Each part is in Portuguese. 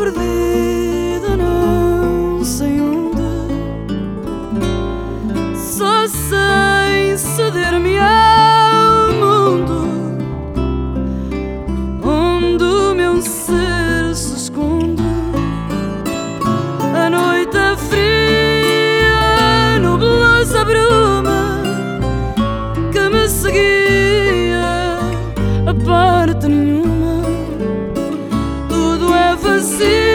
perdida não sei onde. Só sei ceder-me ao mundo Onde o meu ser se esconde. A noite é fria, nublosa bruma Que me seguia a parte see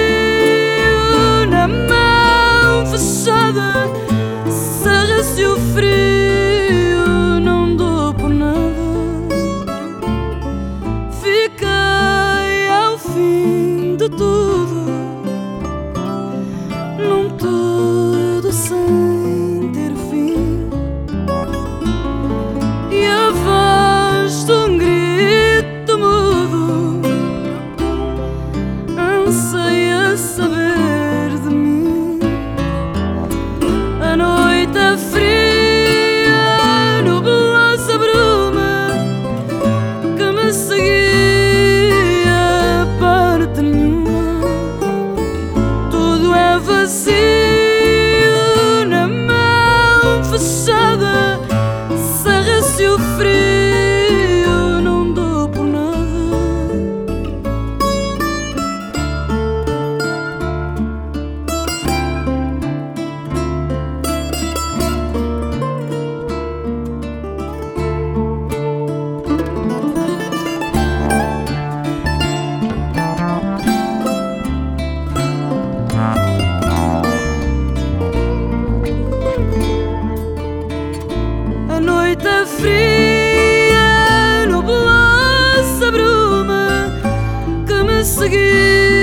sabır noite fria, nublosa bruma que me seguiu.